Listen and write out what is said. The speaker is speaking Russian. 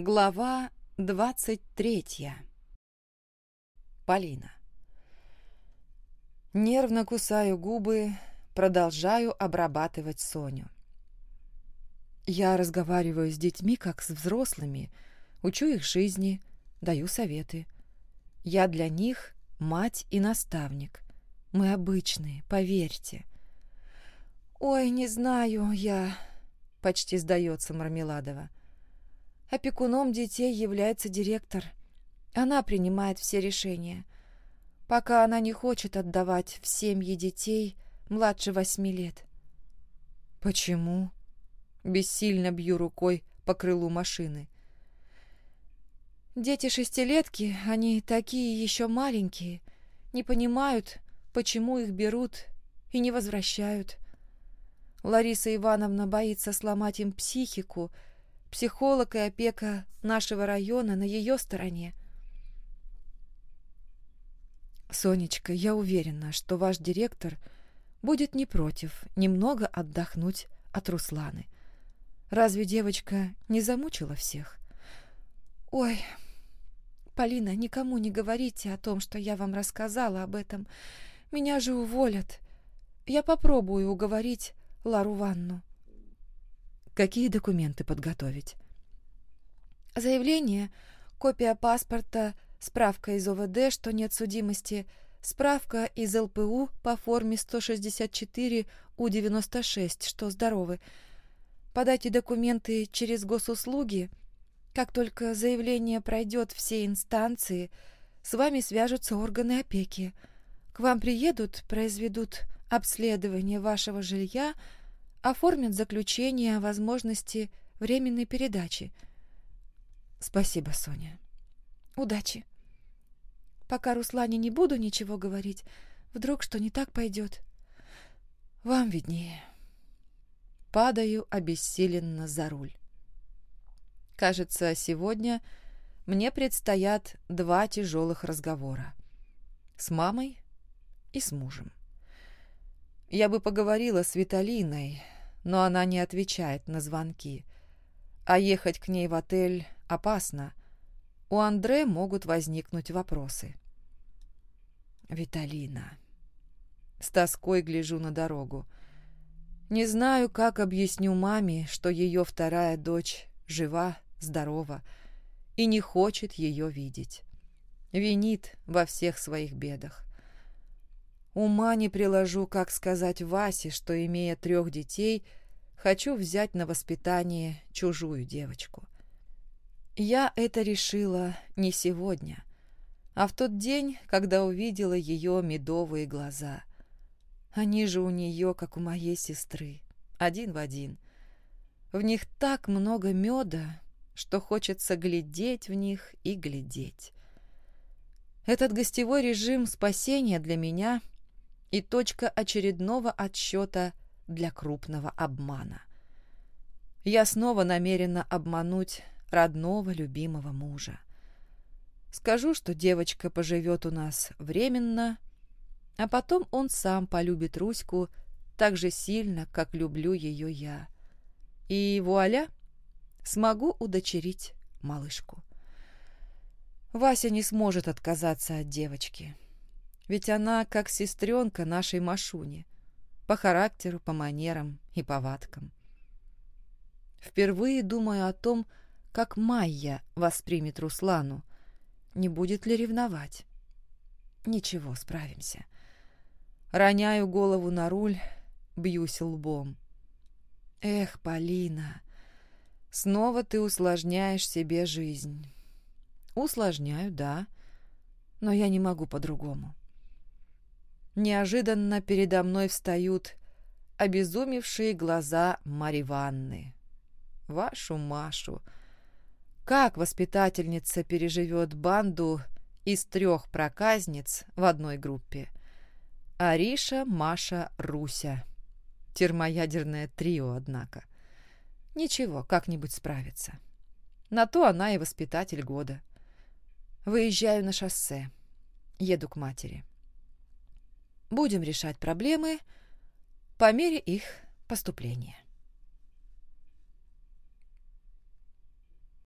Глава двадцать третья. Полина. Нервно кусаю губы, продолжаю обрабатывать Соню. Я разговариваю с детьми, как с взрослыми, учу их жизни, даю советы. Я для них мать и наставник. Мы обычные, поверьте. «Ой, не знаю я», — почти сдается Мармеладова. Опекуном детей является директор. Она принимает все решения. Пока она не хочет отдавать в семьи детей младше восьми лет. Почему? Бессильно бью рукой по крылу машины. Дети шестилетки, они такие еще маленькие, не понимают, почему их берут и не возвращают. Лариса Ивановна боится сломать им психику, Психолог и опека нашего района на ее стороне. Сонечка, я уверена, что ваш директор будет не против немного отдохнуть от Русланы. Разве девочка не замучила всех? Ой, Полина, никому не говорите о том, что я вам рассказала об этом. Меня же уволят. Я попробую уговорить Лару Ванну. Какие документы подготовить? Заявление, копия паспорта, справка из ОВД, что нет судимости, справка из ЛПУ по форме 164 У-96, что здоровы. Подайте документы через госуслуги. Как только заявление пройдет все инстанции, с вами свяжутся органы опеки. К вам приедут, произведут обследование вашего жилья, оформят заключение о возможности временной передачи. Спасибо, Соня. Удачи. Пока Руслане не буду ничего говорить, вдруг что не так пойдет. Вам виднее. Падаю обессиленно за руль. Кажется, сегодня мне предстоят два тяжелых разговора. С мамой и с мужем. Я бы поговорила с Виталиной, но она не отвечает на звонки. А ехать к ней в отель опасно. У Андре могут возникнуть вопросы. Виталина. С тоской гляжу на дорогу. Не знаю, как объясню маме, что ее вторая дочь жива, здорова и не хочет ее видеть. Винит во всех своих бедах. Ума не приложу, как сказать Васе, что, имея трех детей, хочу взять на воспитание чужую девочку. Я это решила не сегодня, а в тот день, когда увидела ее медовые глаза. Они же у нее, как у моей сестры, один в один. В них так много меда, что хочется глядеть в них и глядеть. Этот гостевой режим спасения для меня — и точка очередного отсчета для крупного обмана. Я снова намерена обмануть родного любимого мужа. Скажу, что девочка поживет у нас временно, а потом он сам полюбит Руську так же сильно, как люблю ее я. И вуаля, смогу удочерить малышку. Вася не сможет отказаться от девочки ведь она как сестренка нашей Машуни, по характеру, по манерам и повадкам. Впервые думаю о том, как Майя воспримет Руслану, не будет ли ревновать. Ничего, справимся. Роняю голову на руль, бьюсь лбом. Эх, Полина, снова ты усложняешь себе жизнь. Усложняю, да, но я не могу по-другому. Неожиданно передо мной встают обезумевшие глаза Мари Ванны. Вашу Машу! Как воспитательница переживет банду из трех проказниц в одной группе? Ариша, Маша, Руся. Термоядерное трио, однако. Ничего, как-нибудь справится. На то она и воспитатель года. Выезжаю на шоссе. Еду к матери. Будем решать проблемы по мере их поступления.